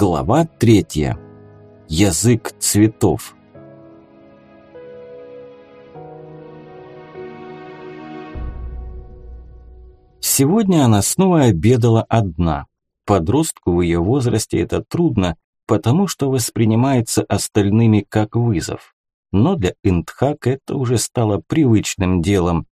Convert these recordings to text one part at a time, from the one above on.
Глава третья. Язык цветов. Сегодня она снова обедала одна. Подростку в ее возрасте это трудно, потому что воспринимается остальными как вызов. Но для Индхак это уже стало привычным делом.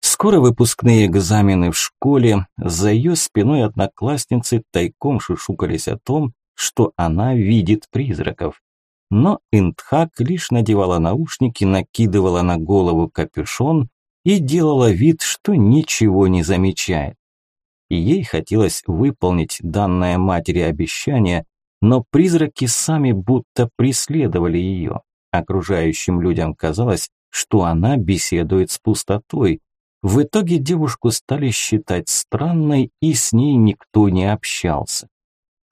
Скоро выпускные экзамены в школе, за ее спиной одноклассницы тайком шушукались о том, что она видит призраков. Но Индхак лишь надевала наушники, накидывала на голову капюшон и делала вид, что ничего не замечает. Ей хотелось выполнить данное матери обещание, но призраки сами будто преследовали ее. Окружающим людям казалось, что она беседует с пустотой. В итоге девушку стали считать странной, и с ней никто не общался.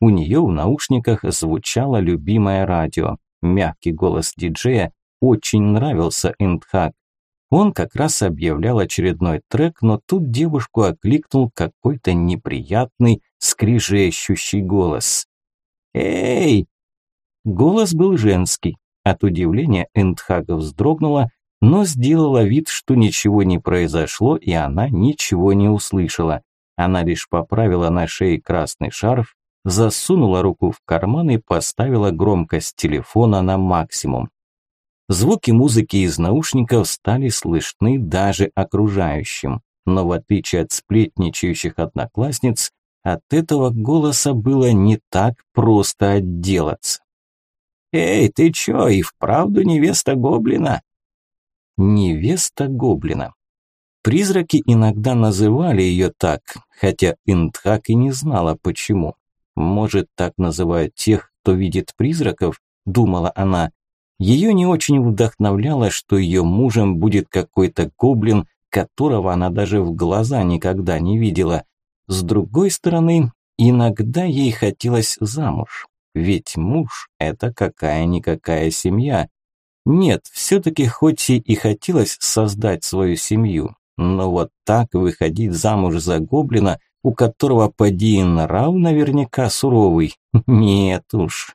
У нее в наушниках звучало любимое радио. Мягкий голос диджея очень нравился Эндхак. Он как раз объявлял очередной трек, но тут девушку окликнул какой-то неприятный, скрижещущий голос. «Эй!» Голос был женский. От удивления Эндхага вздрогнула, но сделала вид, что ничего не произошло, и она ничего не услышала. Она лишь поправила на шее красный шарф засунула руку в карман и поставила громкость телефона на максимум. Звуки музыки из наушников стали слышны даже окружающим, но в отличие от сплетничающих одноклассниц, от этого голоса было не так просто отделаться. «Эй, ты чё, и вправду невеста гоблина?» Невеста гоблина. Призраки иногда называли ее так, хотя Индхак и не знала почему. Может, так называют тех, кто видит призраков, думала она. Ее не очень вдохновляло, что ее мужем будет какой-то гоблин, которого она даже в глаза никогда не видела. С другой стороны, иногда ей хотелось замуж, ведь муж – это какая-никакая семья. Нет, все-таки хоть и хотелось создать свою семью, но вот так выходить замуж за гоблина – у которого поди и нрав наверняка суровый. Нет уж.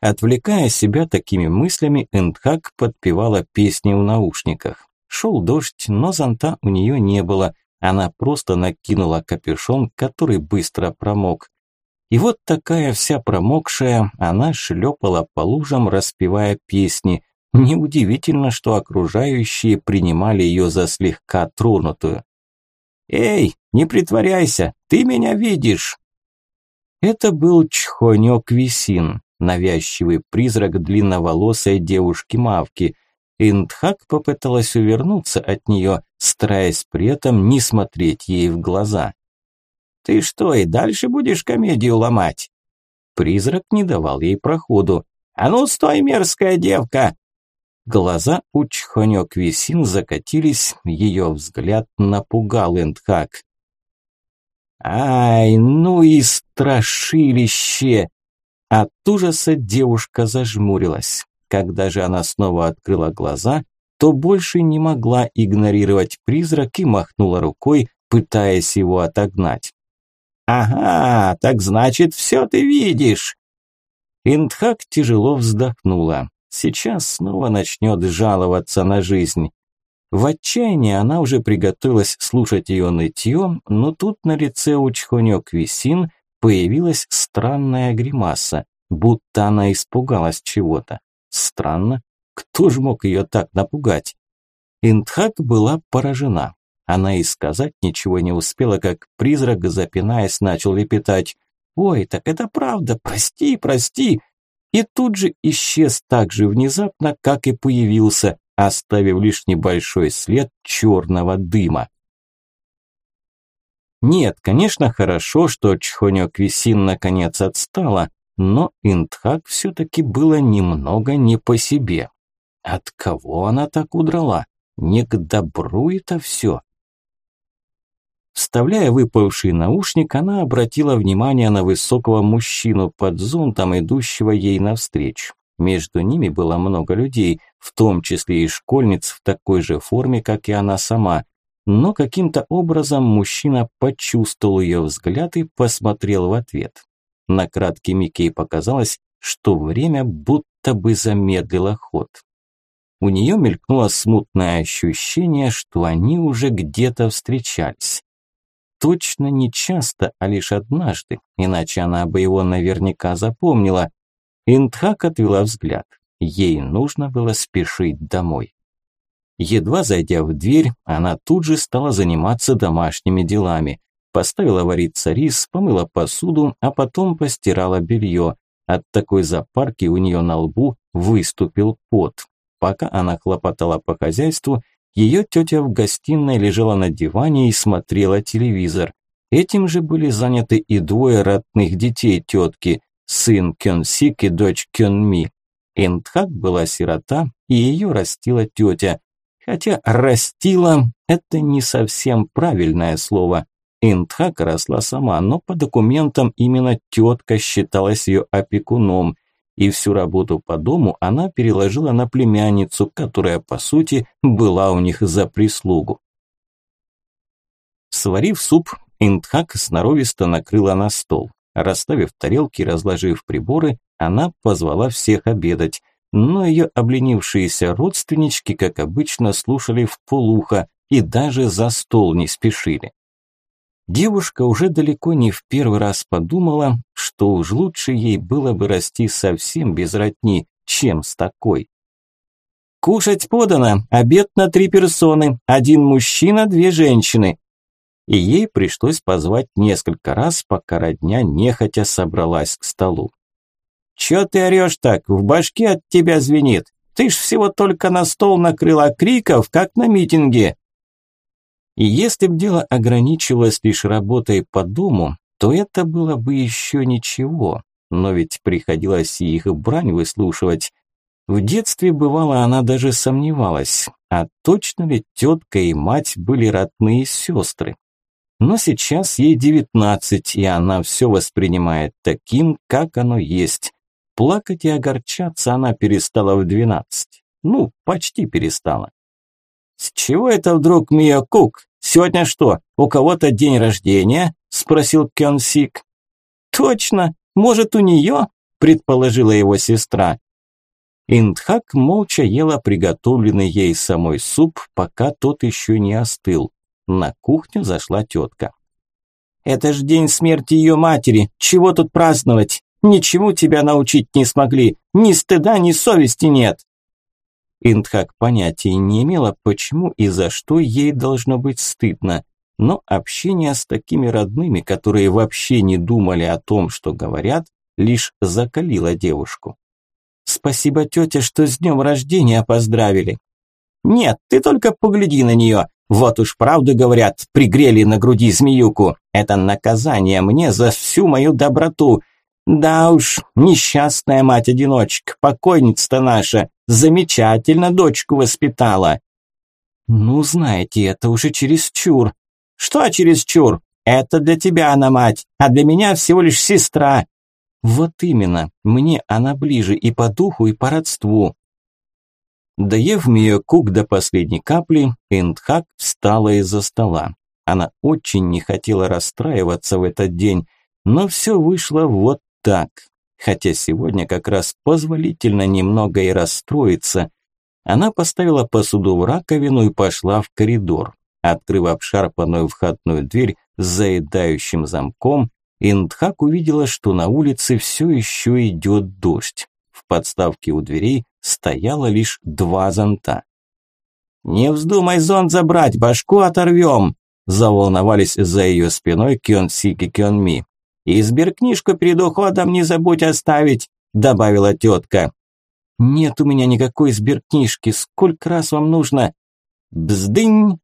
Отвлекая себя такими мыслями, Эндхак подпевала песни в наушниках. Шел дождь, но зонта у нее не было. Она просто накинула капюшон, который быстро промок. И вот такая вся промокшая, она шлепала по лужам, распевая песни. Неудивительно, что окружающие принимали ее за слегка тронутую. «Эй, не притворяйся, ты меня видишь!» Это был Чхонёк Висин, навязчивый призрак длинноволосой девушки-мавки. Индхак попыталась увернуться от нее, стараясь при этом не смотреть ей в глаза. «Ты что, и дальше будешь комедию ломать?» Призрак не давал ей проходу. «А ну, стой, мерзкая девка! Глаза у Чхонёк Висин закатились, ее взгляд напугал Эндхак. «Ай, ну и страшилище!» От ужаса девушка зажмурилась. Когда же она снова открыла глаза, то больше не могла игнорировать призрак и махнула рукой, пытаясь его отогнать. «Ага, так значит, все ты видишь!» Индхак тяжело вздохнула. Сейчас снова начнет жаловаться на жизнь. В отчаянии она уже приготовилась слушать ее нытье, но тут на лице у Чхонёк Висин появилась странная гримаса, будто она испугалась чего-то. Странно, кто же мог ее так напугать? Индхак была поражена. Она и сказать ничего не успела, как призрак, запинаясь, начал лепетать. «Ой, так это правда, прости, прости, и тут же исчез так же внезапно, как и появился, оставив лишь небольшой след черного дыма. Нет, конечно, хорошо, что Чхонёк Висин наконец отстала, но Индхак все-таки было немного не по себе. От кого она так удрала? Не к добру это все. Вставляя выпавший наушник, она обратила внимание на высокого мужчину под зонтом, идущего ей навстречу. Между ними было много людей, в том числе и школьниц в такой же форме, как и она сама. Но каким-то образом мужчина почувствовал ее взгляд и посмотрел в ответ. На краткий миг ей показалось, что время будто бы замедлило ход. У нее мелькнуло смутное ощущение, что они уже где-то встречались. Точно не часто, а лишь однажды, иначе она бы его наверняка запомнила. Интхак отвела взгляд. Ей нужно было спешить домой. Едва зайдя в дверь, она тут же стала заниматься домашними делами. Поставила вариться рис, помыла посуду, а потом постирала белье. От такой запарки у нее на лбу выступил пот. Пока она хлопотала по хозяйству, ее тетя в гостиной лежала на диване и смотрела телевизор. Этим же были заняты и двое родных детей тетки, сын Кёнсик и дочь Кёнми. Интхак была сирота, и ее растила тетя. Хотя «растила» – это не совсем правильное слово. Интхак росла сама, но по документам именно тетка считалась ее опекуном, и всю работу по дому она переложила на племянницу, которая, по сути, была у них за прислугу. Сварив суп, Интхак сноровисто накрыла на стол. Расставив тарелки, разложив приборы, она позвала всех обедать, но ее обленившиеся родственнички, как обычно, слушали в полухо и даже за стол не спешили. Девушка уже далеко не в первый раз подумала, что уж лучше ей было бы расти совсем без родни, чем с такой. «Кушать подано, обед на три персоны, один мужчина, две женщины». И ей пришлось позвать несколько раз, пока родня нехотя собралась к столу. «Чё ты орёшь так? В башке от тебя звенит. Ты ж всего только на стол накрыла криков, как на митинге. И если б дело ограничивалось лишь работой по дому, то это было бы еще ничего. Но ведь приходилось и их брань выслушивать. В детстве, бывало, она даже сомневалась, а точно ли тетка и мать были родные сестры. Но сейчас ей девятнадцать, и она все воспринимает таким, как оно есть. Плакать и огорчаться она перестала в двенадцать. Ну, почти перестала. «С чего это вдруг Мия Кук? Сегодня что, у кого-то день рождения?» – спросил Кён Сик. «Точно, может, у нее?» – предположила его сестра. Индхак молча ела приготовленный ей самой суп, пока тот еще не остыл. На кухню зашла тетка. «Это ж день смерти ее матери, чего тут праздновать? Ничему тебя научить не смогли, ни стыда, ни совести нет!» Индхак понятия не имела, почему и за что ей должно быть стыдно, но общение с такими родными, которые вообще не думали о том, что говорят, лишь закалило девушку. «Спасибо, тетя, что с днем рождения поздравили». «Нет, ты только погляди на нее. Вот уж правду говорят, пригрели на груди змеюку. Это наказание мне за всю мою доброту. Да уж, несчастная мать-одиночка, покойница-то наша, замечательно дочку воспитала. Ну, знаете, это уже чересчур. Что чересчур? Это для тебя она мать, а для меня всего лишь сестра. Вот именно, мне она ближе и по духу, и по родству. Доев Миокук до последней капли, Эндхак встала из-за стола. Она очень не хотела расстраиваться в этот день, но все вышло вот так. Хотя сегодня как раз позволительно немного и расстроиться. Она поставила посуду в раковину и пошла в коридор. Открыв обшарпанную входную дверь с заедающим замком, Индхак увидела, что на улице все еще идет дождь. В подставке у дверей стояло лишь два зонта. «Не вздумай зонт забрать, башку оторвем!» Заволновались за ее спиной Кён Сик и Кён Ми. «И сберкнижку перед уходом не забудь оставить», – добавила тетка. «Нет у меня никакой сберкнижки, сколько раз вам нужно?» «Бздынь!»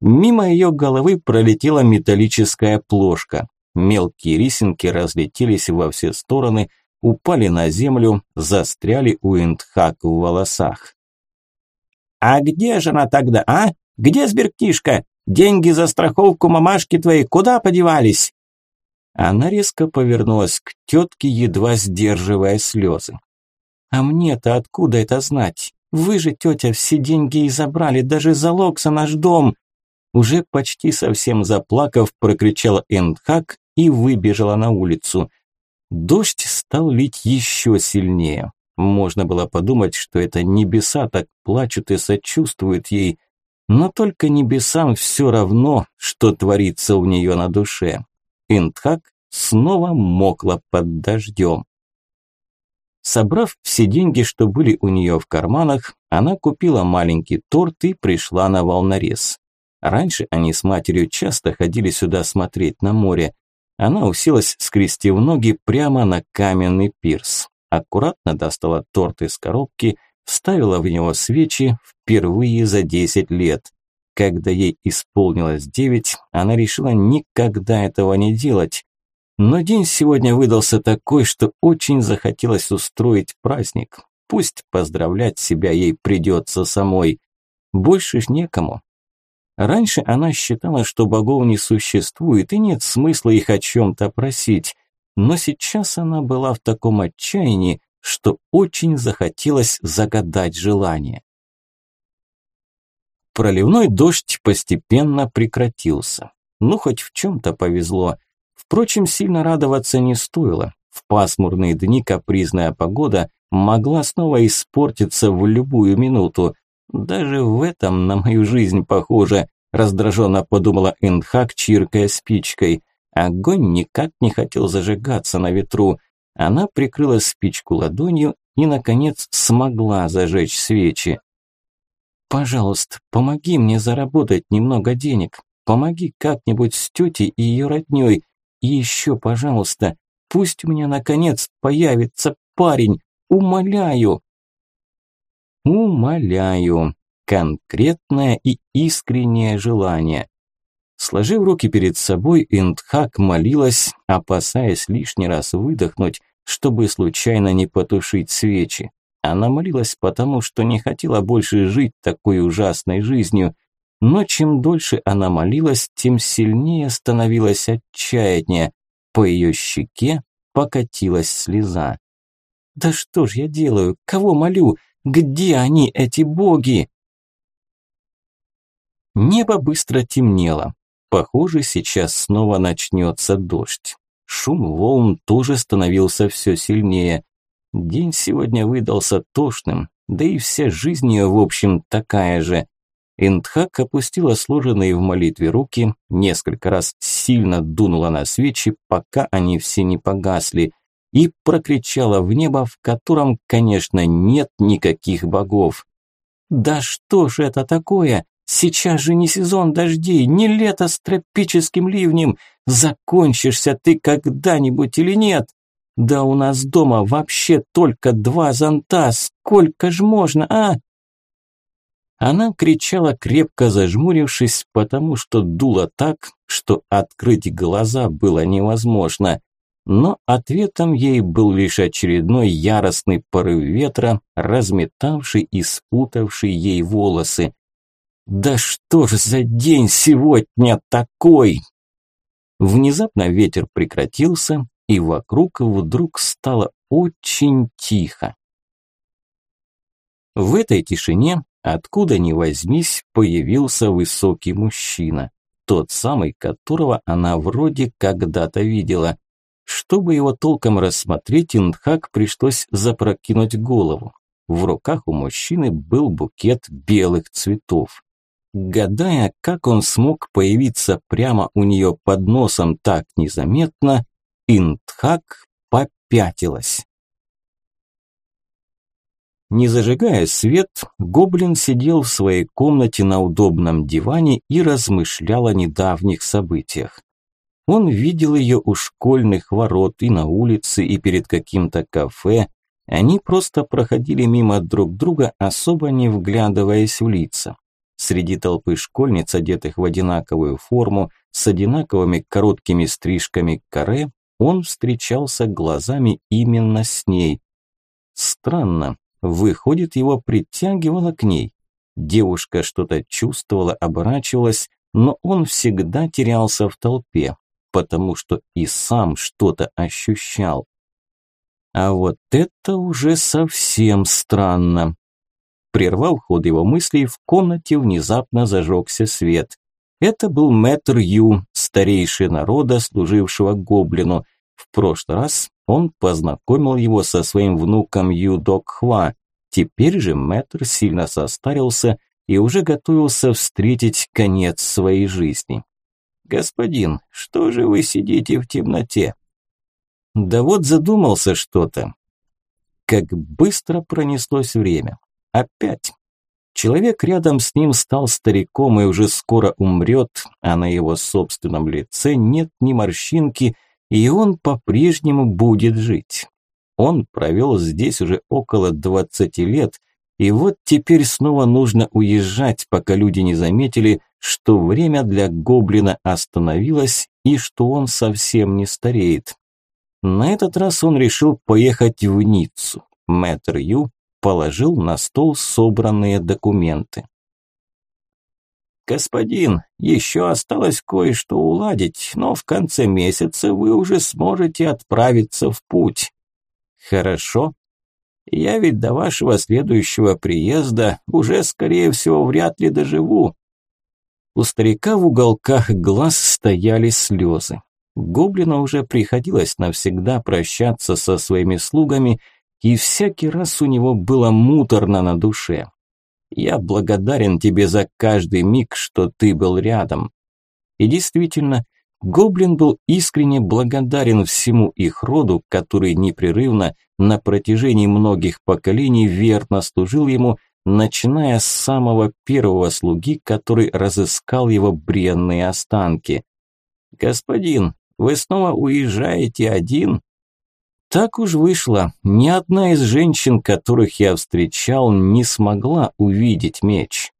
Мимо ее головы пролетела металлическая плошка. Мелкие рисинки разлетелись во все стороны, упали на землю, застряли у Эндхак в волосах. «А где же она тогда, а? Где сберкнижка? Деньги за страховку мамашки твоей куда подевались?» Она резко повернулась к тетке, едва сдерживая слезы. «А мне-то откуда это знать? Вы же, тетя, все деньги и забрали, даже залог за наш дом!» Уже почти совсем заплакав, прокричала Эндхак и выбежала на улицу. Дождь стал лить еще сильнее. Можно было подумать, что это небеса так плачут и сочувствуют ей, но только небесам все равно, что творится у нее на душе. Интхак снова мокла под дождем. Собрав все деньги, что были у нее в карманах, она купила маленький торт и пришла на волнорез. Раньше они с матерью часто ходили сюда смотреть на море. Она уселась, скрестив ноги, прямо на каменный пирс. Аккуратно достала торт из коробки, вставила в него свечи впервые за 10 лет. Когда ей исполнилось 9, она решила никогда этого не делать. Но день сегодня выдался такой, что очень захотелось устроить праздник. Пусть поздравлять себя ей придется самой. Больше ж некому. Раньше она считала, что богов не существует и нет смысла их о чем-то просить. Но сейчас она была в таком отчаянии, что очень захотелось загадать желание. Проливной дождь постепенно прекратился. Ну, хоть в чем-то повезло. Впрочем, сильно радоваться не стоило. В пасмурные дни капризная погода могла снова испортиться в любую минуту. Даже в этом на мою жизнь похоже, раздраженно подумала Эндхак, чиркая спичкой. Огонь никак не хотел зажигаться на ветру. Она прикрыла спичку ладонью и, наконец, смогла зажечь свечи. «Пожалуйста, помоги мне заработать немного денег. Помоги как-нибудь с тетей и ее родней. И еще, пожалуйста, пусть у меня, наконец, появится парень. Умоляю!» «Умоляю!» Конкретное и искреннее желание. Сложив руки перед собой, Индхак молилась, опасаясь лишний раз выдохнуть, чтобы случайно не потушить свечи. Она молилась потому, что не хотела больше жить такой ужасной жизнью. Но чем дольше она молилась, тем сильнее становилось отчаяние. По ее щеке покатилась слеза. «Да что ж я делаю? Кого молю? Где они, эти боги?» Небо быстро темнело. Похоже, сейчас снова начнется дождь. Шум волн тоже становился все сильнее. День сегодня выдался тошным, да и вся жизнь ее, в общем, такая же. Индхак опустила сложенные в молитве руки, несколько раз сильно дунула на свечи, пока они все не погасли, и прокричала в небо, в котором, конечно, нет никаких богов. «Да что же это такое? Сейчас же не сезон дождей, не лето с тропическим ливнем. Закончишься ты когда-нибудь или нет? Да у нас дома вообще только два зонта. Сколько ж можно, а? Она кричала, крепко зажмурившись, потому что дуло так, что открыть глаза было невозможно. Но ответом ей был лишь очередной яростный порыв ветра, разметавший и спутавший ей волосы. Да что ж за день сегодня такой? Внезапно ветер прекратился, и вокруг вдруг стало очень тихо. В этой тишине, откуда ни возьмись, появился высокий мужчина, тот самый, которого она вроде когда-то видела. Чтобы его толком рассмотреть, Индхак пришлось запрокинуть голову. В руках у мужчины был букет белых цветов гадая, как он смог появиться прямо у нее под носом так незаметно, Интхак попятилась. Не зажигая свет, гоблин сидел в своей комнате на удобном диване и размышлял о недавних событиях. Он видел ее у школьных ворот и на улице, и перед каким-то кафе. Они просто проходили мимо друг друга, особо не вглядываясь в лица. Среди толпы школьниц, одетых в одинаковую форму, с одинаковыми короткими стрижками каре, он встречался глазами именно с ней. Странно, выходит, его притягивало к ней. Девушка что-то чувствовала, оборачивалась, но он всегда терялся в толпе, потому что и сам что-то ощущал. А вот это уже совсем странно. Прервав ход его мыслей, в комнате внезапно зажегся свет. Это был мэтр Ю, старейший народа, служившего гоблину. В прошлый раз он познакомил его со своим внуком Юдок Хва. Теперь же мэтр сильно состарился и уже готовился встретить конец своей жизни. «Господин, что же вы сидите в темноте?» «Да вот задумался что-то». Как быстро пронеслось время. Опять. Человек рядом с ним стал стариком и уже скоро умрет, а на его собственном лице нет ни морщинки, и он по-прежнему будет жить. Он провел здесь уже около 20 лет, и вот теперь снова нужно уезжать, пока люди не заметили, что время для гоблина остановилось и что он совсем не стареет. На этот раз он решил поехать в Ниццу. Мэтр Ю положил на стол собранные документы. «Господин, еще осталось кое-что уладить, но в конце месяца вы уже сможете отправиться в путь». «Хорошо. Я ведь до вашего следующего приезда уже, скорее всего, вряд ли доживу». У старика в уголках глаз стояли слезы. Гоблину уже приходилось навсегда прощаться со своими слугами – и всякий раз у него было муторно на душе. Я благодарен тебе за каждый миг, что ты был рядом. И действительно, Гоблин был искренне благодарен всему их роду, который непрерывно на протяжении многих поколений верно служил ему, начиная с самого первого слуги, который разыскал его бренные останки. «Господин, вы снова уезжаете один?» Так уж вышло, ни одна из женщин, которых я встречал, не смогла увидеть меч.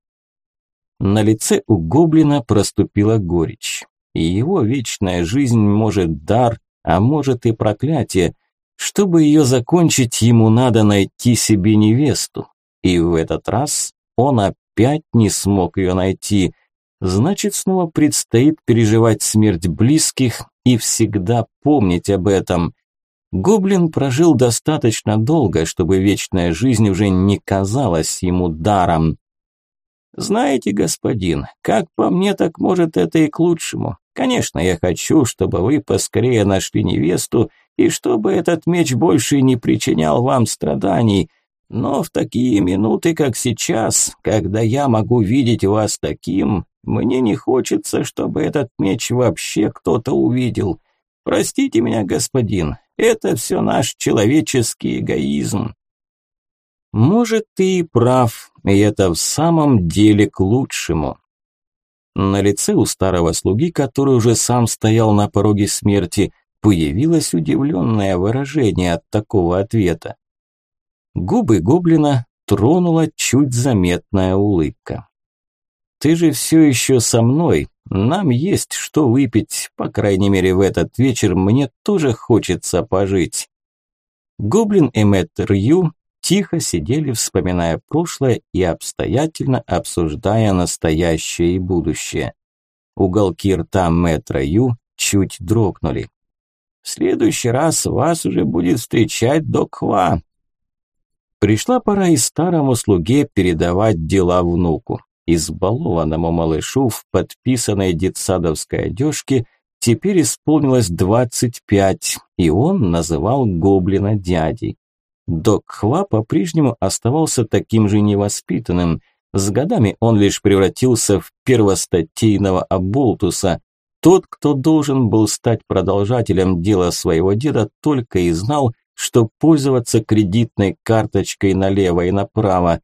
На лице у гоблина проступила горечь. И его вечная жизнь может дар, а может и проклятие. Чтобы ее закончить, ему надо найти себе невесту. И в этот раз он опять не смог ее найти. Значит, снова предстоит переживать смерть близких и всегда помнить об этом. Гоблин прожил достаточно долго, чтобы вечная жизнь уже не казалась ему даром. «Знаете, господин, как по мне, так может это и к лучшему. Конечно, я хочу, чтобы вы поскорее нашли невесту и чтобы этот меч больше не причинял вам страданий. Но в такие минуты, как сейчас, когда я могу видеть вас таким, мне не хочется, чтобы этот меч вообще кто-то увидел. Простите меня, господин, это все наш человеческий эгоизм. Может, ты и прав, и это в самом деле к лучшему. На лице у старого слуги, который уже сам стоял на пороге смерти, появилось удивленное выражение от такого ответа. Губы гоблина тронула чуть заметная улыбка. «Ты же все еще со мной, нам есть что выпить, по крайней мере в этот вечер мне тоже хочется пожить. Гоблин и Мэтт Рью тихо сидели, вспоминая прошлое и обстоятельно обсуждая настоящее и будущее. Уголки рта Мэтра Ю чуть дрогнули. «В следующий раз вас уже будет встречать док Хва». Пришла пора и старому слуге передавать дела внуку. Избалованному малышу в подписанной детсадовской одежке теперь исполнилось 25, и он называл гоблина дядей. Док Хва по-прежнему оставался таким же невоспитанным. С годами он лишь превратился в первостатейного оболтуса. Тот, кто должен был стать продолжателем дела своего деда, только и знал, что пользоваться кредитной карточкой налево и направо.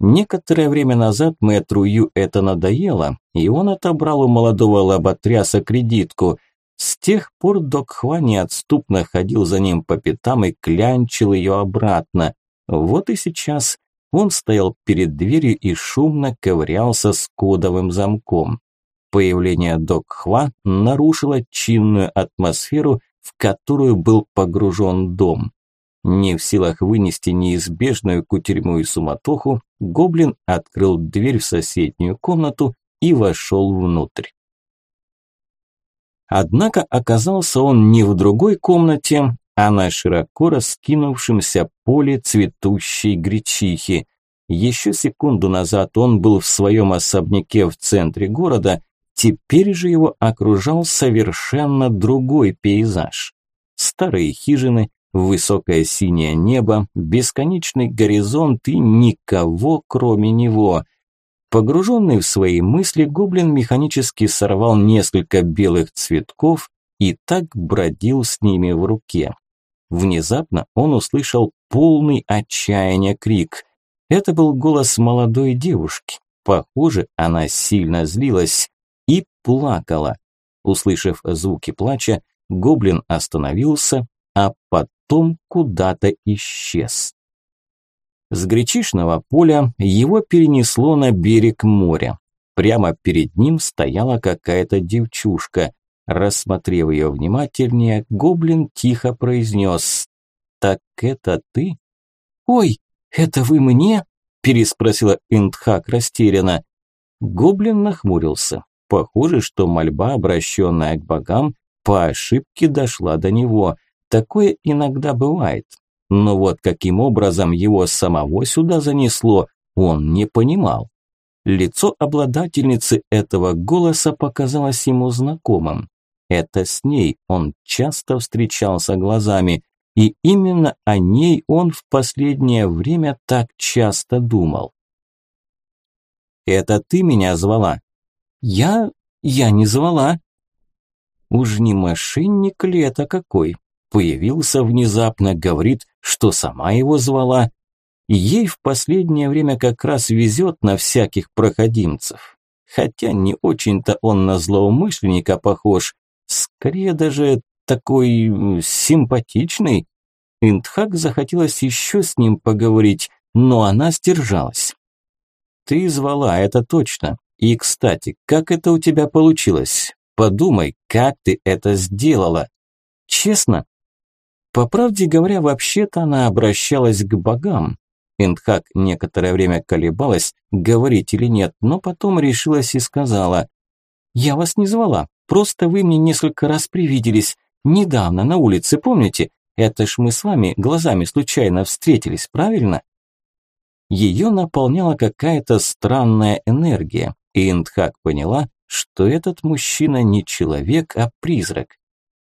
Некоторое время назад мэтру Ю это надоело, и он отобрал у молодого лоботряса кредитку. С тех пор док Хва неотступно ходил за ним по пятам и клянчил ее обратно. Вот и сейчас он стоял перед дверью и шумно ковырялся с кодовым замком. Появление док Хва нарушило чинную атмосферу, в которую был погружен дом. Не в силах вынести неизбежную кутерьму и суматоху, гоблин открыл дверь в соседнюю комнату и вошел внутрь. Однако оказался он не в другой комнате, а на широко раскинувшемся поле цветущей гречихи. Еще секунду назад он был в своем особняке в центре города, теперь же его окружал совершенно другой пейзаж. Старые хижины, Высокое синее небо, бесконечный горизонт и никого, кроме него. Погруженный в свои мысли, гоблин механически сорвал несколько белых цветков и так бродил с ними в руке. Внезапно он услышал полный отчаяния крик. Это был голос молодой девушки. Похоже, она сильно злилась и плакала. Услышав звуки плача, гоблин остановился, а потом куда-то исчез. С гречишного поля его перенесло на берег моря. Прямо перед ним стояла какая-то девчушка. Рассмотрев ее внимательнее, гоблин тихо произнес «Так это ты?» «Ой, это вы мне?» – переспросила Индхак растерянно. Гоблин нахмурился. Похоже, что мольба, обращенная к богам, по ошибке дошла до него. Такое иногда бывает. Но вот каким образом его самого сюда занесло, он не понимал. Лицо обладательницы этого голоса показалось ему знакомым. Это с ней он часто встречался глазами, и именно о ней он в последнее время так часто думал. «Это ты меня звала?» «Я... я не звала». Уж не мошенник ли это какой? Появился внезапно, говорит, что сама его звала. ей в последнее время как раз везет на всяких проходимцев. Хотя не очень-то он на злоумышленника похож, скорее даже такой симпатичный. Индхак захотелось еще с ним поговорить, но она сдержалась. «Ты звала, это точно. И, кстати, как это у тебя получилось? Подумай, как ты это сделала?» «Честно?» По правде говоря, вообще-то она обращалась к богам. Индхак некоторое время колебалась, говорить или нет, но потом решилась и сказала, «Я вас не звала, Просто вы мне несколько раз привиделись. Недавно на улице, помните? Это ж мы с вами глазами случайно встретились, правильно? Ее наполняла какая-то странная энергия, и Индхак поняла, что этот мужчина не человек, а призрак.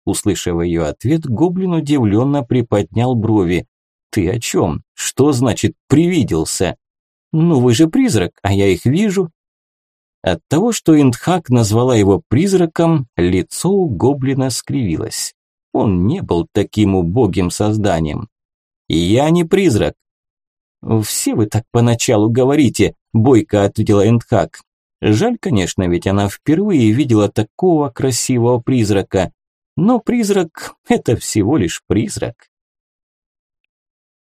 Услышав ее ответ, гоблин удивленно приподнял брови. «Ты о чем? Что значит «привиделся»?» «Ну вы же призрак, а я их вижу. От того, что Индхак назвала его призраком, лицо у гоблина скривилось. Он не был таким убогим созданием. «Я не призрак». «Все вы так поначалу говорите», – бойко ответила Индхак. Жаль, конечно, ведь она впервые видела такого красивого призрака. Но призрак – это всего лишь призрак.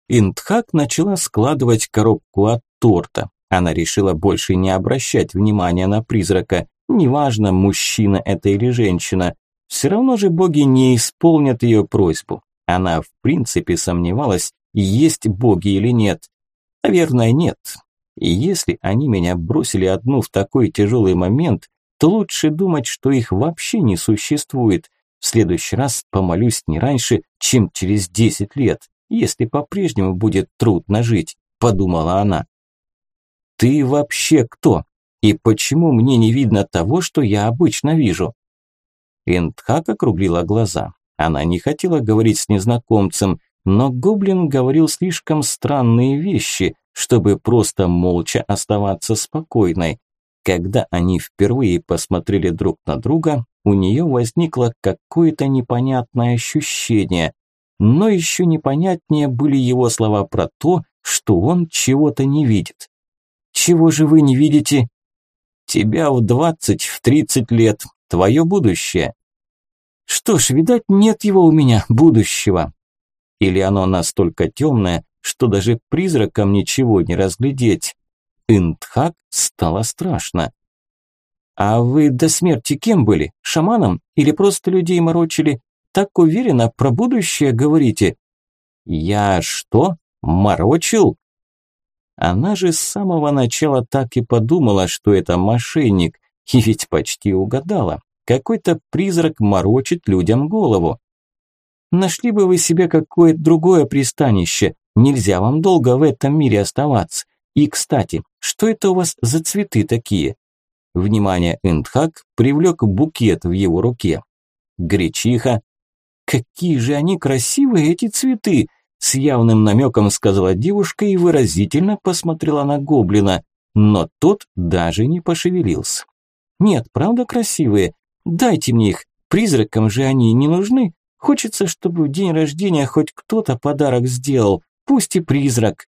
Индхак начала складывать коробку от торта. Она решила больше не обращать внимания на призрака, неважно, мужчина это или женщина. Все равно же боги не исполнят ее просьбу. Она в принципе сомневалась, есть боги или нет. Наверное, нет. И если они меня бросили одну в такой тяжелый момент, то лучше думать, что их вообще не существует. В следующий раз помолюсь не раньше, чем через 10 лет, если по-прежнему будет трудно жить, подумала она. «Ты вообще кто? И почему мне не видно того, что я обычно вижу?» Эндхак округлила глаза. Она не хотела говорить с незнакомцем, но гоблин говорил слишком странные вещи, чтобы просто молча оставаться спокойной. Когда они впервые посмотрели друг на друга, у нее возникло какое-то непонятное ощущение. Но еще непонятнее были его слова про то, что он чего-то не видит. Чего же вы не видите? Тебя в двадцать, в тридцать лет, твое будущее. Что ж, видать, нет его у меня, будущего. Или оно настолько темное, что даже призракам ничего не разглядеть. Индхак стало страшно. А вы до смерти кем были? Шаманом? Или просто людей морочили? Так уверенно про будущее говорите? Я что, морочил? Она же с самого начала так и подумала, что это мошенник, и ведь почти угадала. Какой-то призрак морочит людям голову. Нашли бы вы себе какое-то другое пристанище, нельзя вам долго в этом мире оставаться. И, кстати, что это у вас за цветы такие? Внимание Эндхак привлек букет в его руке. Гречиха. Какие же они красивые, эти цветы! С явным намеком сказала девушка и выразительно посмотрела на гоблина, но тот даже не пошевелился. Нет, правда красивые? Дайте мне их, призракам же они не нужны. Хочется, чтобы в день рождения хоть кто-то подарок сделал, пусть и призрак.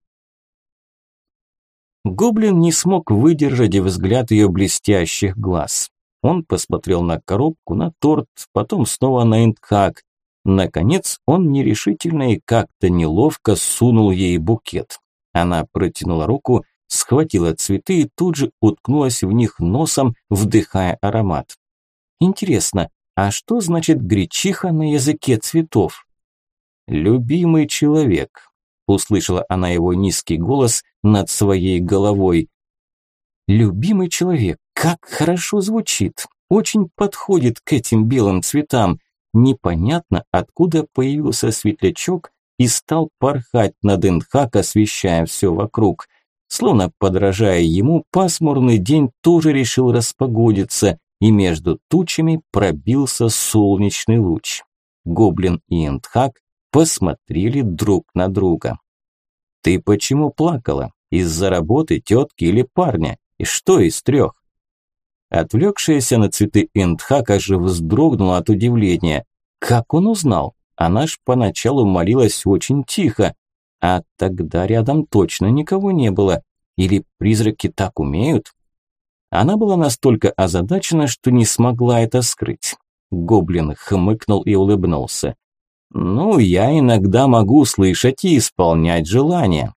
Гоблин не смог выдержать взгляд ее блестящих глаз. Он посмотрел на коробку, на торт, потом снова на Индхак. Наконец он нерешительно и как-то неловко сунул ей букет. Она протянула руку, схватила цветы и тут же уткнулась в них носом, вдыхая аромат. Интересно, а что значит гречиха на языке цветов? «Любимый человек», – услышала она его низкий голос над своей головой. «Любимый человек, как хорошо звучит, очень подходит к этим белым цветам. Непонятно, откуда появился светлячок и стал порхать над Индхак, освещая все вокруг. Словно подражая ему, пасмурный день тоже решил распогодиться, и между тучами пробился солнечный луч. Гоблин и Эндхак посмотрели друг на друга. «Ты почему плакала? Из-за работы, тетки или парня? И что из трех?» Отвлекшаяся на цветы Эндхака же вздрогнула от удивления. Как он узнал? Она ж поначалу молилась очень тихо, а тогда рядом точно никого не было. Или призраки так умеют? Она была настолько озадачена, что не смогла это скрыть. Гоблин хмыкнул и улыбнулся. «Ну, я иногда могу слышать и исполнять желания».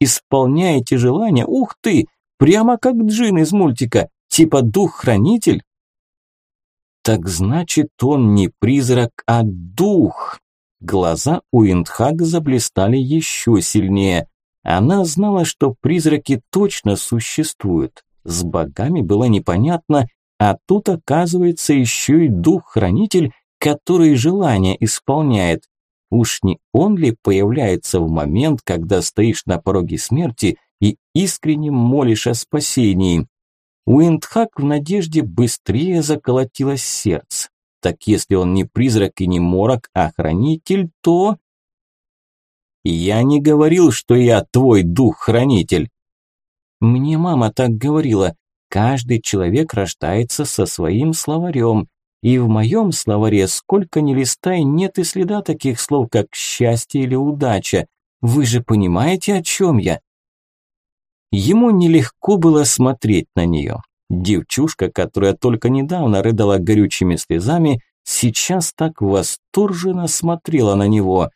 «Исполняете желания? Ух ты! Прямо как Джин из мультика, типа дух-хранитель?» «Так значит, он не призрак, а дух!» Глаза у Индхаг заблистали еще сильнее. Она знала, что призраки точно существуют. С богами было непонятно, а тут оказывается еще и дух-хранитель, который желание исполняет. Уж не он ли появляется в момент, когда стоишь на пороге смерти и искренне молишь о спасении? У Индхак в надежде быстрее заколотилось сердце. Так если он не призрак и не морок, а хранитель, то... «Я не говорил, что я твой дух-хранитель», мне мама так говорила. Каждый человек рождается со своим словарем. И в моем словаре, сколько ни листай, нет и следа таких слов, как счастье или удача. Вы же понимаете, о чем я? Ему нелегко было смотреть на нее. Девчушка, которая только недавно рыдала горючими слезами, сейчас так восторженно смотрела на него.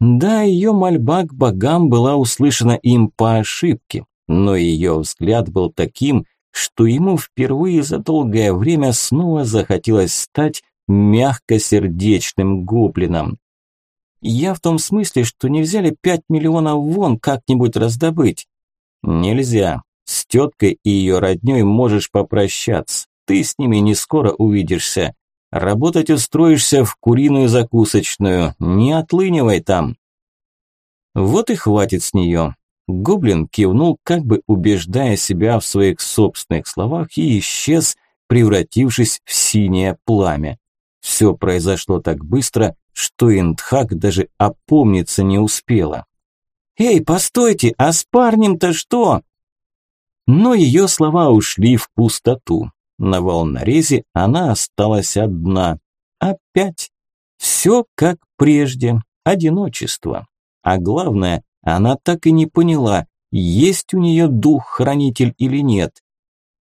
Да, ее мольба к богам была услышана им по ошибке, но ее взгляд был таким, что ему впервые за долгое время снова захотелось стать мягкосердечным гоблином. Я в том смысле, что нельзя ли пять миллионов вон как-нибудь раздобыть? Нельзя. С теткой и ее родней можешь попрощаться. Ты с ними не скоро увидишься. Работать устроишься в куриную закусочную. Не отлынивай там. Вот и хватит с нее. Гоблин кивнул, как бы убеждая себя в своих собственных словах и исчез, превратившись в синее пламя. Все произошло так быстро, что Индхак даже опомниться не успела. «Эй, постойте, а с парнем-то что?» Но ее слова ушли в пустоту. На волнорезе она осталась одна. Опять. Все как прежде. Одиночество. А главное, она так и не поняла, есть у нее дух-хранитель или нет.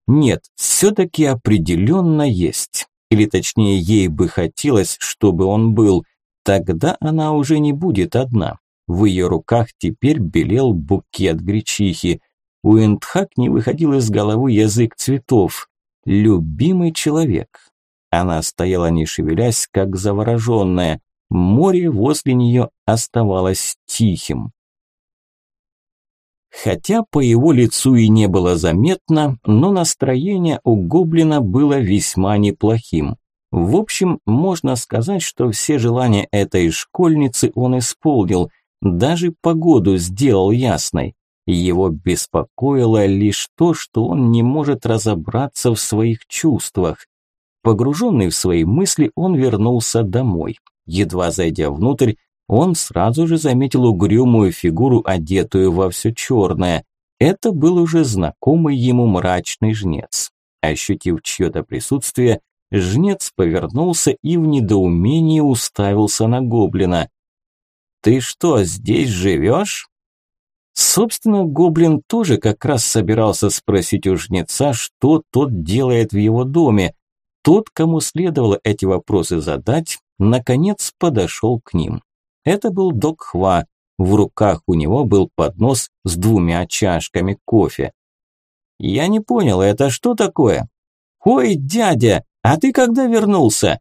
Нет, все-таки определенно есть. Или точнее, ей бы хотелось, чтобы он был. Тогда она уже не будет одна. В ее руках теперь белел букет гречихи. У Эндхак не выходил из головы язык цветов. Любимый человек. Она стояла не шевелясь, как завороженная. Море возле нее оставалось тихим. Хотя по его лицу и не было заметно, но настроение у гоблина было весьма неплохим. В общем, можно сказать, что все желания этой школьницы он исполнил, даже погоду сделал ясной. Его беспокоило лишь то, что он не может разобраться в своих чувствах. Погруженный в свои мысли, он вернулся домой. Едва зайдя внутрь, он сразу же заметил угрюмую фигуру, одетую во все черное. Это был уже знакомый ему мрачный жнец. Ощутив чье-то присутствие, жнец повернулся и в недоумении уставился на гоблина. «Ты что, здесь живешь?» Собственно, гоблин тоже как раз собирался спросить у жнеца, что тот делает в его доме. Тот, кому следовало эти вопросы задать, наконец подошел к ним. Это был док Хва. В руках у него был поднос с двумя чашками кофе. «Я не понял, это что такое?» «Ой, дядя, а ты когда вернулся?»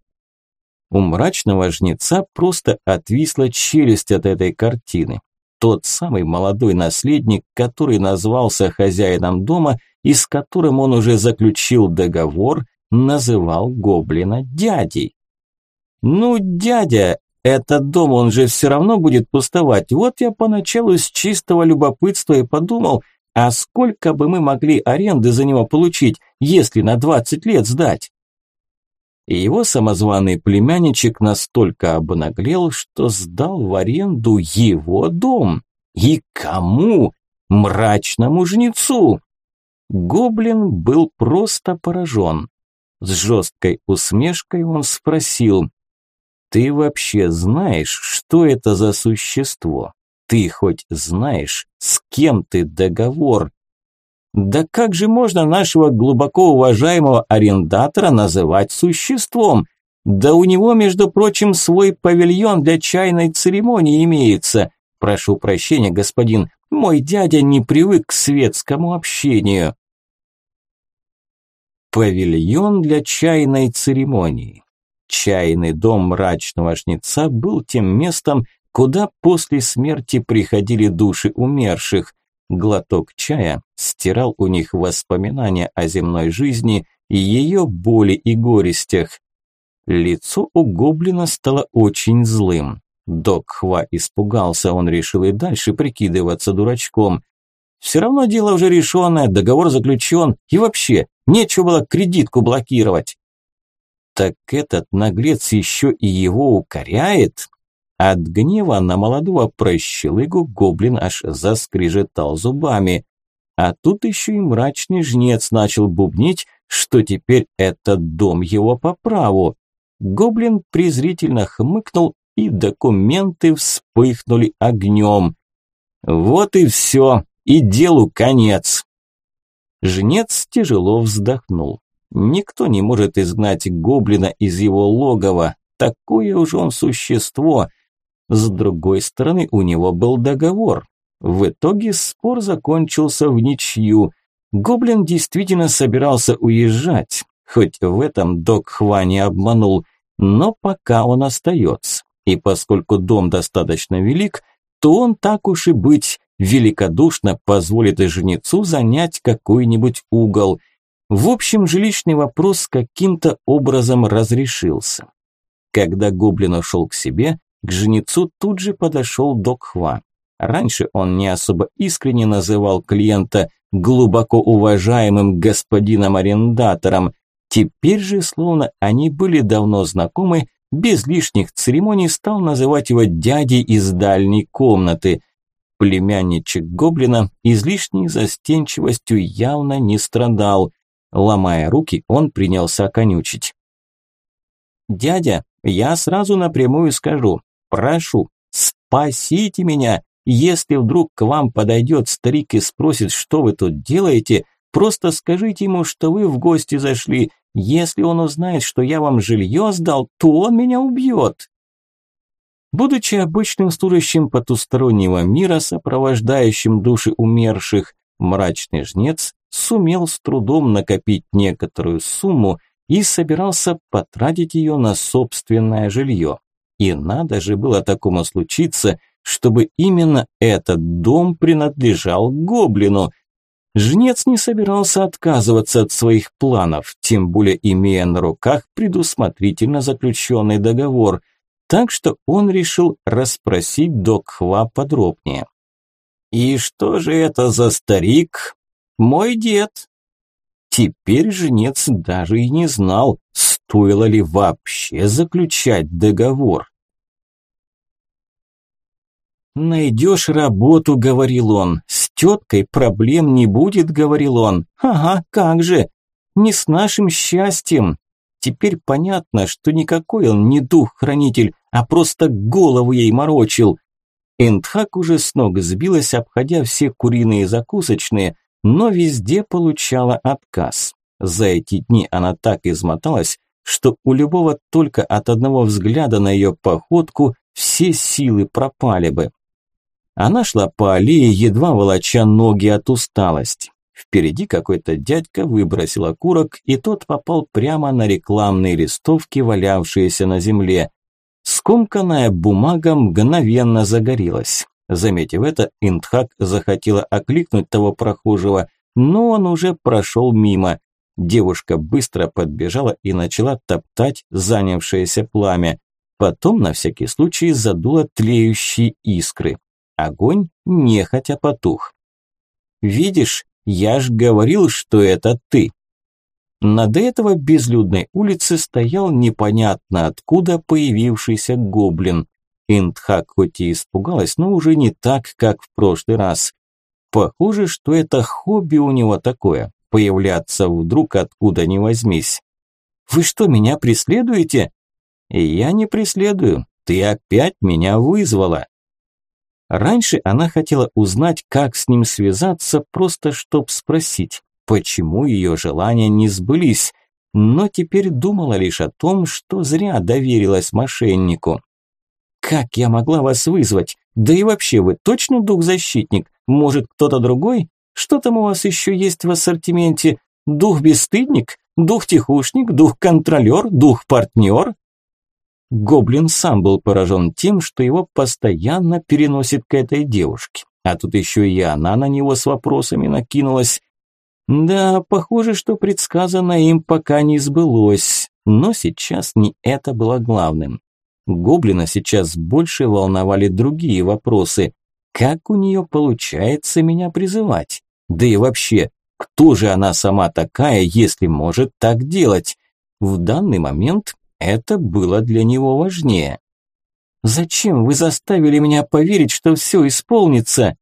У мрачного жнеца просто отвисла челюсть от этой картины. Тот самый молодой наследник, который назвался хозяином дома и с которым он уже заключил договор, называл гоблина дядей. «Ну, дядя, этот дом, он же все равно будет пустовать. Вот я поначалу с чистого любопытства и подумал, а сколько бы мы могли аренды за него получить, если на 20 лет сдать? И его самозваный племянничек настолько обнаглел, что сдал в аренду его дом. И кому? Мрачному жнецу. Гоблин был просто поражен. С жесткой усмешкой он спросил, ты вообще знаешь, что это за существо? Ты хоть знаешь, с кем ты договор? Да как же можно нашего глубоко уважаемого арендатора называть существом? Да у него, между прочим, свой павильон для чайной церемонии имеется. Прошу прощения, господин, мой дядя не привык к светскому общению. Павильон для чайной церемонии. Чайный дом мрачного жнеца был тем местом, куда после смерти приходили души умерших. Глоток чая стирал у них воспоминания о земной жизни и ее боли и горестях. Лицо у гоблина стало очень злым. Док Хва испугался, он решил и дальше прикидываться дурачком. Все равно дело уже решенное, договор заключен, и вообще, нечего было кредитку блокировать. Так этот наглец еще и его укоряет? От гнева на молодого прощелыгу гоблин аж заскрежетал зубами. А тут еще и мрачный жнец начал бубнить, что теперь этот дом его по праву. Гоблин презрительно хмыкнул, и документы вспыхнули огнем. Вот и все, и делу конец. Жнец тяжело вздохнул. Никто не может изгнать гоблина из его логова. Такое уж он существо. С другой стороны, у него был договор. В итоге спор закончился в ничью. Гоблин действительно собирался уезжать, хоть в этом док Хва не обманул, но пока он остается. И поскольку дом достаточно велик, то он так уж и быть великодушно позволит и жнецу занять какой-нибудь угол – в общем, жилищный вопрос каким-то образом разрешился. Когда гоблин ушел к себе, к жнецу тут же подошел Докхва. Раньше он не особо искренне называл клиента глубоко уважаемым господином-арендатором. Теперь же, словно они были давно знакомы, без лишних церемоний стал называть его дядей из дальней комнаты. Племянничек гоблина излишней застенчивостью явно не страдал. Ломая руки, он принялся конючить. «Дядя, я сразу напрямую скажу. Прошу, спасите меня. Если вдруг к вам подойдет старик и спросит, что вы тут делаете, просто скажите ему, что вы в гости зашли. Если он узнает, что я вам жилье сдал, то он меня убьет». Будучи обычным служащим потустороннего мира, сопровождающим души умерших, мрачный жнец сумел с трудом накопить некоторую сумму и собирался потратить ее на собственное жилье. И надо же было такому случиться, чтобы именно этот дом принадлежал гоблину. Жнец не собирался отказываться от своих планов, тем более имея на руках предусмотрительно заключенный договор, так что он решил расспросить Докхва подробнее. «И что же это за старик?» Мой дед. Теперь женец даже и не знал, стоило ли вообще заключать договор. «Найдешь работу», – говорил он. «С теткой проблем не будет», – говорил он. «Ага, как же! Не с нашим счастьем!» Теперь понятно, что никакой он не дух-хранитель, а просто голову ей морочил. Эндхак уже с ног сбилась, обходя все куриные закусочные, но везде получала отказ. За эти дни она так измоталась, что у любого только от одного взгляда на ее походку все силы пропали бы. Она шла по аллее, едва волоча ноги от усталости. Впереди какой-то дядька выбросил окурок, и тот попал прямо на рекламные листовки, валявшиеся на земле. Скомканная бумага мгновенно загорелась. Заметив это, Индхак захотела окликнуть того прохожего, но он уже прошел мимо. Девушка быстро подбежала и начала топтать занявшееся пламя. Потом на всякий случай задула тлеющие искры. Огонь нехотя потух. «Видишь, я ж говорил, что это ты!» Над этого безлюдной улице стоял непонятно откуда появившийся гоблин. Индхак хоть и испугалась, но уже не так, как в прошлый раз. Похоже, что это хобби у него такое – появляться вдруг откуда ни возьмись. «Вы что, меня преследуете?» «Я не преследую, ты опять меня вызвала». Раньше она хотела узнать, как с ним связаться, просто чтоб спросить почему ее желания не сбылись, но теперь думала лишь о том, что зря доверилась мошеннику. «Как я могла вас вызвать? Да и вообще, вы точно дух-защитник? Может, кто-то другой? Что там у вас еще есть в ассортименте? Дух-бесстыдник? Дух-тихушник? Дух-контролер? Дух-партнер?» Гоблин сам был поражен тем, что его постоянно переносит к этой девушке. А тут еще и она на него с вопросами накинулась. Да, похоже, что предсказанное им пока не сбылось, но сейчас не это было главным. Гоблина сейчас больше волновали другие вопросы. Как у нее получается меня призывать? Да и вообще, кто же она сама такая, если может так делать? В данный момент это было для него важнее. «Зачем вы заставили меня поверить, что все исполнится?»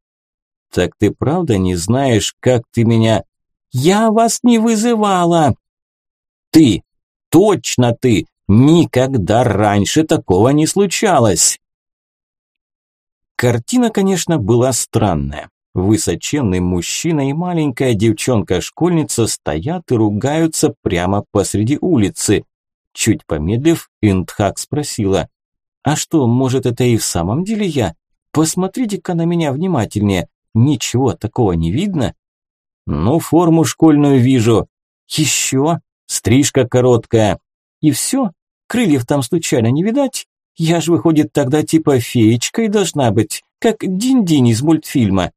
«Так ты правда не знаешь, как ты меня...» Я вас не вызывала. Ты, точно ты, никогда раньше такого не случалось. Картина, конечно, была странная. Высоченный мужчина и маленькая девчонка-школьница стоят и ругаются прямо посреди улицы. Чуть помедлив, Индхак спросила, «А что, может, это и в самом деле я? Посмотрите-ка на меня внимательнее. Ничего такого не видно?» Ну, форму школьную вижу. Еще. Стрижка короткая. И все? Крыльев там случайно не видать? Я же, выходит, тогда типа феечкой должна быть, как Динь-Динь из мультфильма.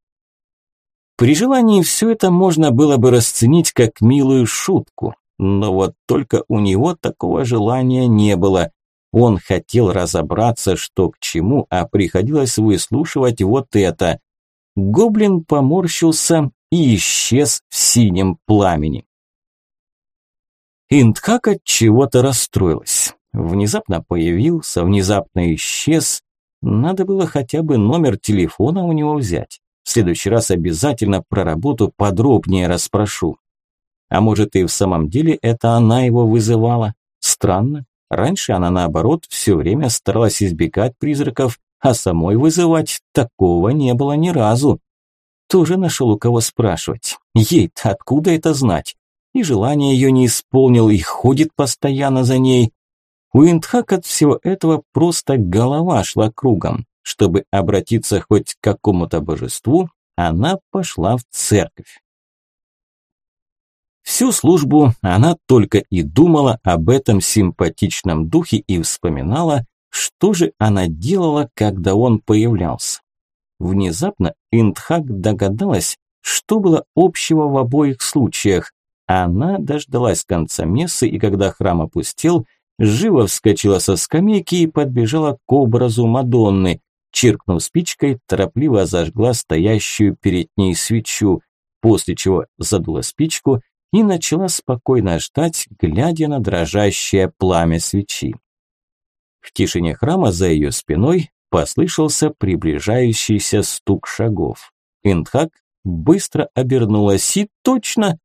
При желании все это можно было бы расценить как милую шутку, но вот только у него такого желания не было. Он хотел разобраться, что к чему, а приходилось выслушивать вот это. Гоблин поморщился и исчез в синем пламени. Индхак от чего-то расстроилась. Внезапно появился, внезапно исчез. Надо было хотя бы номер телефона у него взять. В следующий раз обязательно про работу подробнее расспрошу. А может и в самом деле это она его вызывала? Странно. Раньше она наоборот все время старалась избегать призраков, а самой вызывать такого не было ни разу тоже нашел у кого спрашивать. Ей-то откуда это знать? И желание ее не исполнил, и ходит постоянно за ней. У Индхак от всего этого просто голова шла кругом. Чтобы обратиться хоть к какому-то божеству, она пошла в церковь. Всю службу она только и думала об этом симпатичном духе и вспоминала, что же она делала, когда он появлялся. Внезапно Индхак догадалась, что было общего в обоих случаях. Она дождалась конца мессы, и когда храм опустел, живо вскочила со скамейки и подбежала к образу Мадонны. Чиркнув спичкой, торопливо зажгла стоящую перед ней свечу, после чего задула спичку и начала спокойно ждать, глядя на дрожащее пламя свечи. В тишине храма за ее спиной послышался приближающийся стук шагов. Индхак быстро обернулась и точно...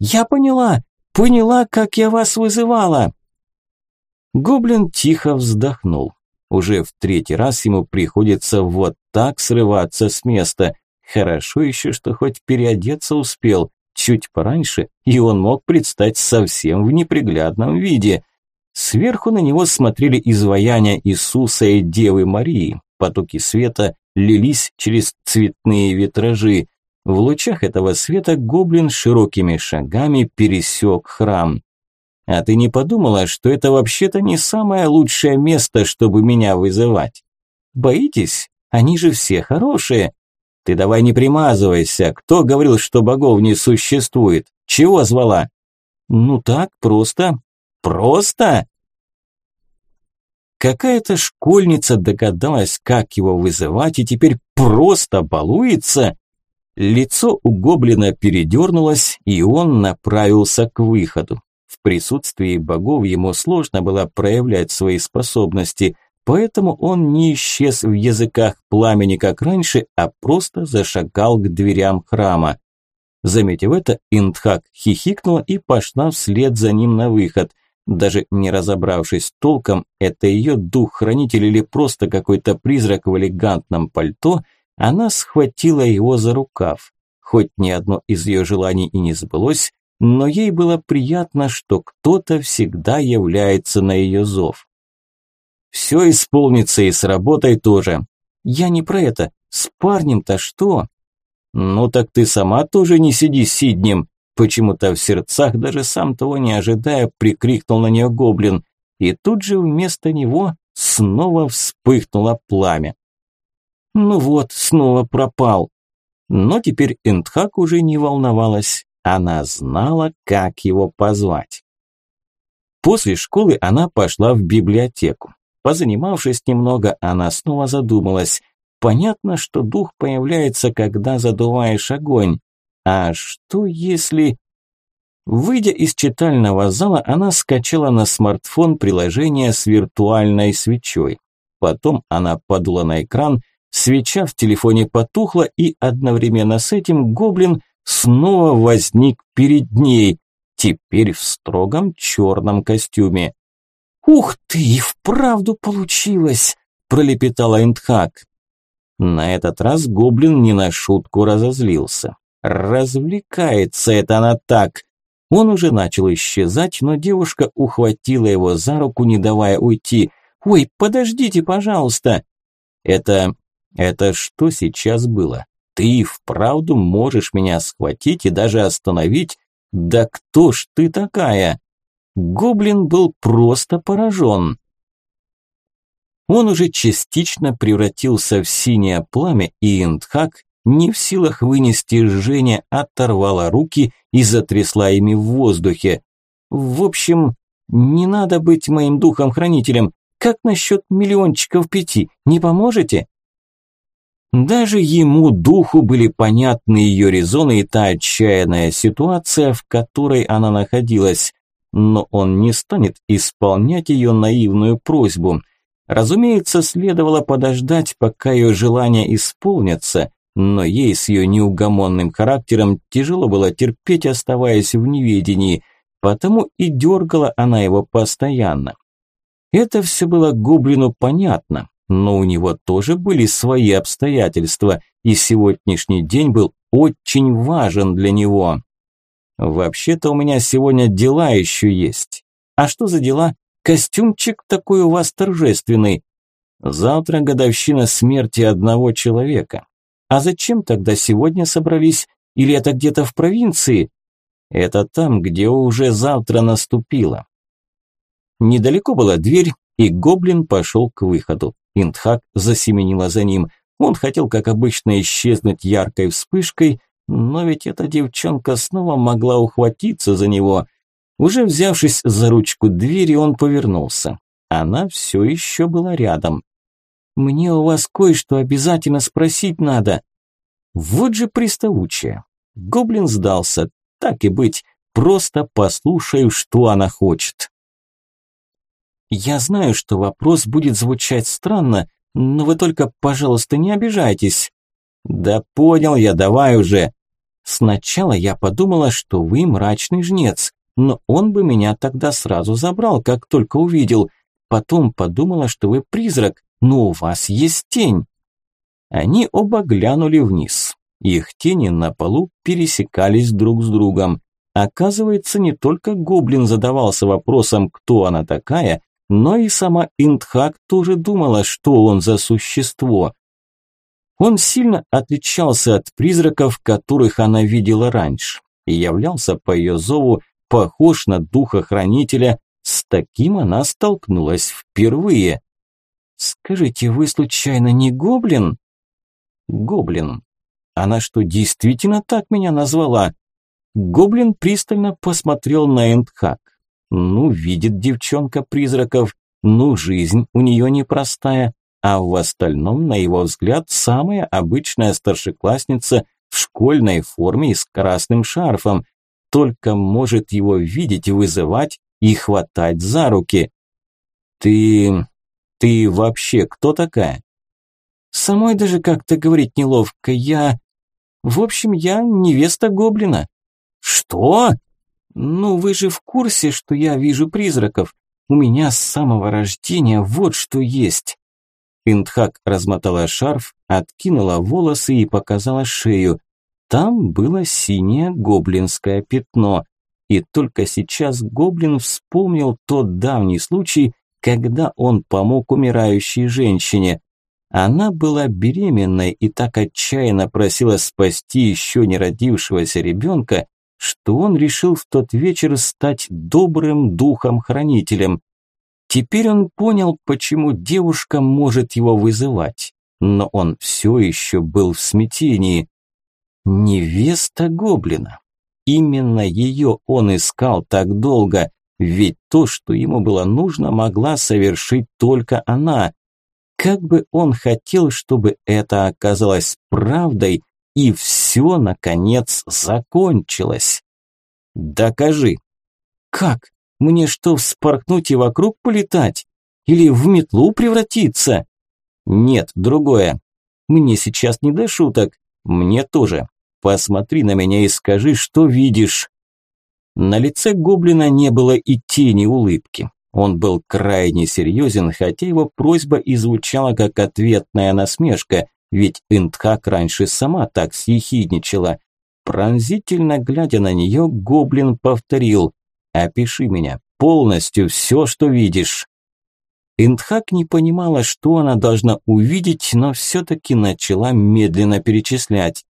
«Я поняла! Поняла, как я вас вызывала!» Гоблин тихо вздохнул. Уже в третий раз ему приходится вот так срываться с места. Хорошо еще, что хоть переодеться успел. Чуть пораньше, и он мог предстать совсем в неприглядном виде. Сверху на него смотрели изваяния Иисуса и Девы Марии. Потоки света лились через цветные витражи. В лучах этого света гоблин широкими шагами пересек храм. А ты не подумала, что это вообще-то не самое лучшее место, чтобы меня вызывать? Боитесь? Они же все хорошие. Ты давай не примазывайся. Кто говорил, что богов не существует? Чего звала? Ну так, просто. Просто? Какая-то школьница догадалась, как его вызывать, и теперь просто балуется. Лицо у гоблина передернулось, и он направился к выходу. В присутствии богов ему сложно было проявлять свои способности, поэтому он не исчез в языках пламени, как раньше, а просто зашагал к дверям храма. Заметив это, Индхак хихикнула и пошла вслед за ним на выход. Даже не разобравшись толком, это ее дух-хранитель или просто какой-то призрак в элегантном пальто, она схватила его за рукав. Хоть ни одно из ее желаний и не сбылось, но ей было приятно, что кто-то всегда является на ее зов. Все исполнится и с работой тоже. Я не про это. С парнем-то что? Ну так ты сама тоже не сиди сиднем. Почему-то в сердцах, даже сам того не ожидая, прикрикнул на нее гоблин. И тут же вместо него снова вспыхнуло пламя. Ну вот, снова пропал. Но теперь Эндхак уже не волновалась. Она знала, как его позвать. После школы она пошла в библиотеку. Позанимавшись немного, она снова задумалась. Понятно, что дух появляется, когда задуваешь огонь. А что если... Выйдя из читального зала, она скачала на смартфон приложение с виртуальной свечой. Потом она подула на экран, свеча в телефоне потухла, и одновременно с этим гоблин снова возник перед ней, теперь в строгом черном костюме. «Ух ты, и вправду получилось!» – пролепетала Эндхак. На этот раз гоблин не на шутку разозлился. Развлекается это она так. Он уже начал исчезать, но девушка ухватила его за руку, не давая уйти. «Ой, подождите, пожалуйста!» «Это... это что сейчас было? Ты вправду можешь меня схватить и даже остановить? Да кто ж ты такая? Гоблин был просто поражен. Он уже частично превратился в синее пламя, и Индхак, не в силах вынести жжение, оторвала руки и затрясла ими в воздухе. В общем, не надо быть моим духом-хранителем. Как насчет миллиончиков пяти? Не поможете? Даже ему, духу, были понятны ее резоны и та отчаянная ситуация, в которой она находилась. Но он не станет исполнять ее наивную просьбу. Разумеется, следовало подождать, пока ее желания исполнятся, но ей с ее неугомонным характером тяжело было терпеть, оставаясь в неведении, потому и дергала она его постоянно. Это все было Гоблину понятно, но у него тоже были свои обстоятельства, и сегодняшний день был очень важен для него. Вообще-то у меня сегодня дела еще есть. А что за дела? Костюмчик такой у вас торжественный. Завтра годовщина смерти одного человека. А зачем тогда сегодня собрались? Или это где-то в провинции? Это там, где уже завтра наступило. Недалеко была дверь, и гоблин пошел к выходу. Индхак засеменила за ним. Он хотел, как обычно, исчезнуть яркой вспышкой, но ведь эта девчонка снова могла ухватиться за него. Уже взявшись за ручку двери, он повернулся. Она все еще была рядом. «Мне у вас кое-что обязательно спросить надо». Вот же приставучая. Гоблин сдался. Так и быть, просто послушаю, что она хочет. Я знаю, что вопрос будет звучать странно, Но вы только, пожалуйста, не обижайтесь. Да понял я, давай уже. Сначала я подумала, что вы мрачный жнец, но он бы меня тогда сразу забрал, как только увидел. Потом подумала, что вы призрак, но у вас есть тень. Они оба глянули вниз. Их тени на полу пересекались друг с другом. Оказывается, не только гоблин задавался вопросом, кто она такая, но и сама Индхак тоже думала, что он за существо. Он сильно отличался от призраков, которых она видела раньше, и являлся по ее зову похож на духа-хранителя. С таким она столкнулась впервые. «Скажите, вы случайно не гоблин?» «Гоблин. Она что, действительно так меня назвала?» Гоблин пристально посмотрел на Эндхак. Ну, видит девчонка призраков, ну, жизнь у нее непростая, а в остальном, на его взгляд, самая обычная старшеклассница в школьной форме и с красным шарфом, только может его видеть, вызывать и хватать за руки. «Ты... ты вообще кто такая?» «Самой даже как-то говорить неловко, я... В общем, я невеста гоблина». «Что?» «Ну, вы же в курсе, что я вижу призраков. У меня с самого рождения вот что есть». Индхак размотала шарф, откинула волосы и показала шею. Там было синее гоблинское пятно. И только сейчас гоблин вспомнил тот давний случай, когда он помог умирающей женщине. Она была беременной и так отчаянно просила спасти еще не родившегося ребенка, что он решил в тот вечер стать добрым духом-хранителем. Теперь он понял, почему девушка может его вызывать, но он все еще был в смятении. Невеста гоблина. Именно ее он искал так долго, ведь то, что ему было нужно, могла совершить только она. Как бы он хотел, чтобы это оказалось правдой, и все, наконец, закончилось. Докажи. Как? Мне что, вспорхнуть и вокруг полетать? Или в метлу превратиться? Нет, другое. Мне сейчас не до шуток. Мне тоже. Посмотри на меня и скажи, что видишь. На лице гоблина не было и тени улыбки. Он был крайне серьезен, хотя его просьба и звучала как ответная насмешка, ведь Индхак раньше сама так съехидничала. Пронзительно глядя на нее, гоблин повторил «Опиши меня, полностью все, что видишь». Индхак не понимала, что она должна увидеть, но все-таки начала медленно перечислять.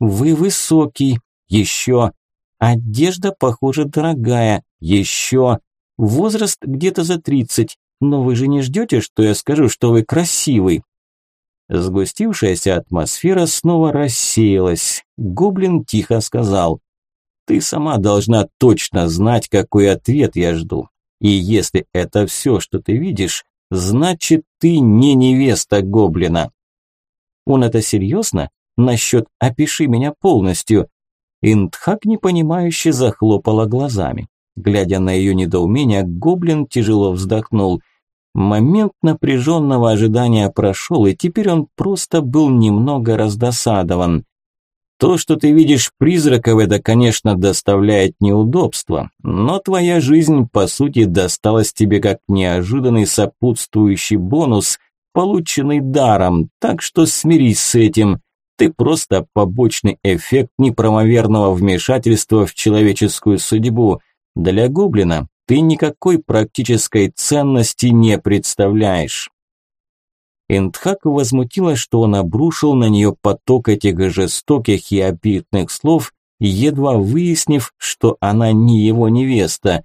«Вы высокий, еще. Одежда, похоже, дорогая, еще. Возраст где-то за тридцать, но вы же не ждете, что я скажу, что вы красивый?» Сгустившаяся атмосфера снова рассеялась. Гоблин тихо сказал, «Ты сама должна точно знать, какой ответ я жду. И если это все, что ты видишь, значит, ты не невеста гоблина». «Он это серьезно? Насчет «опиши меня полностью»?» Индхак непонимающе захлопала глазами. Глядя на ее недоумение, гоблин тяжело вздохнул – Момент напряженного ожидания прошел, и теперь он просто был немного раздосадован. То, что ты видишь призраков, это, конечно, доставляет неудобства, но твоя жизнь, по сути, досталась тебе как неожиданный сопутствующий бонус, полученный даром, так что смирись с этим. Ты просто побочный эффект неправомерного вмешательства в человеческую судьбу. Для гоблина ты никакой практической ценности не представляешь. Эндхак возмутилась, что он обрушил на нее поток этих жестоких и обидных слов, едва выяснив, что она не его невеста.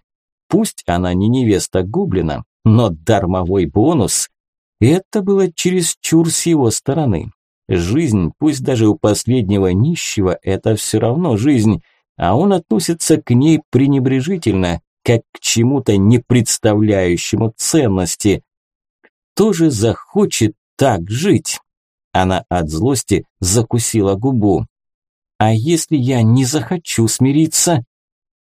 Пусть она не невеста Гоблина, но дармовой бонус – это было чересчур с его стороны. Жизнь, пусть даже у последнего нищего, это все равно жизнь, а он относится к ней пренебрежительно, как к чему-то не представляющему ценности. Кто же захочет так жить? Она от злости закусила губу. А если я не захочу смириться?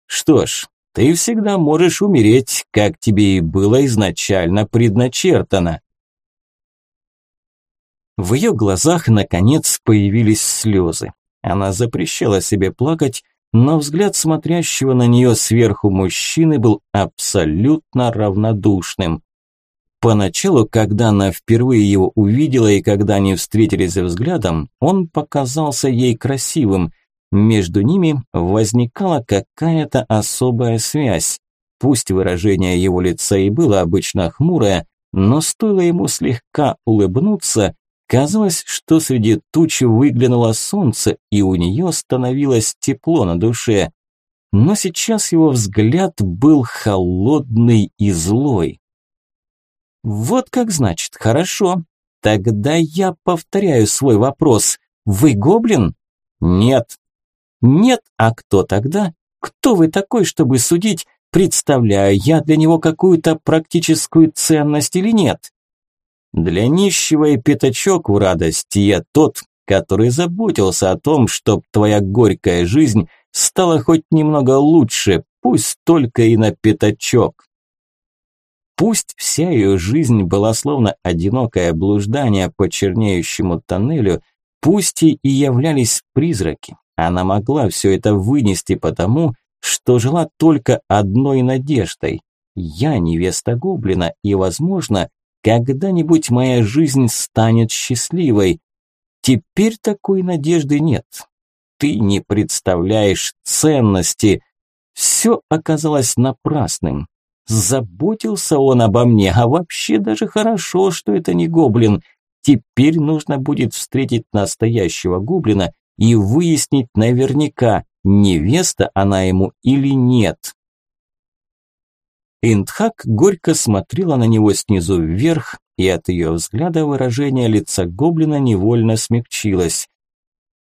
Что ж, ты всегда можешь умереть, как тебе и было изначально предначертано. В ее глазах, наконец, появились слезы. Она запрещала себе плакать, но взгляд смотрящего на нее сверху мужчины был абсолютно равнодушным. Поначалу, когда она впервые его увидела и когда они встретились взглядом, он показался ей красивым. Между ними возникала какая-то особая связь. Пусть выражение его лица и было обычно хмурое, но стоило ему слегка улыбнуться, казалось, что среди тучи выглянуло солнце, и у нее становилось тепло на душе. Но сейчас его взгляд был холодный и злой. Вот как значит, хорошо. Тогда я повторяю свой вопрос. Вы гоблин? Нет. Нет, а кто тогда? Кто вы такой, чтобы судить, представляю я для него какую-то практическую ценность или нет? Для нищего и пятачок в радости я тот, который заботился о том, чтоб твоя горькая жизнь стала хоть немного лучше, пусть только и на пятачок. Пусть вся ее жизнь была словно одинокое блуждание по чернеющему тоннелю, пусть и являлись призраки, она могла все это вынести потому, что жила только одной надеждой. Я невеста гоблина, и, возможно, когда-нибудь моя жизнь станет счастливой. Теперь такой надежды нет. Ты не представляешь ценности. Все оказалось напрасным. Заботился он обо мне, а вообще даже хорошо, что это не гоблин. Теперь нужно будет встретить настоящего гоблина и выяснить наверняка, невеста она ему или нет. Индхак горько смотрела на него снизу вверх, и от ее взгляда выражение лица гоблина невольно смягчилось.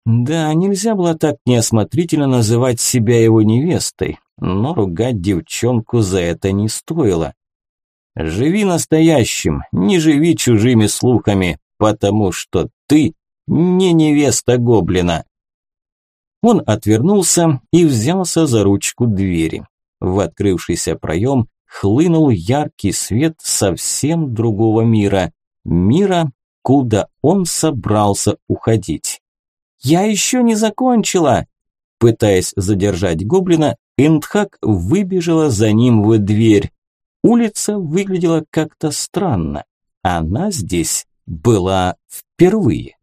Да, нельзя было так неосмотрительно называть себя его невестой но ругать девчонку за это не стоило. Живи настоящим, не живи чужими слухами, потому что ты не невеста гоблина. Он отвернулся и взялся за ручку двери. В открывшийся проем хлынул яркий свет совсем другого мира. Мира, куда он собрался уходить. «Я еще не закончила!» Пытаясь задержать гоблина, Эндхак выбежала за ним в дверь. Улица выглядела как-то странно. Она здесь была впервые.